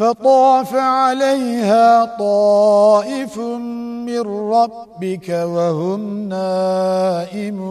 فطاف عليها طائف من ربك وهم نائمون.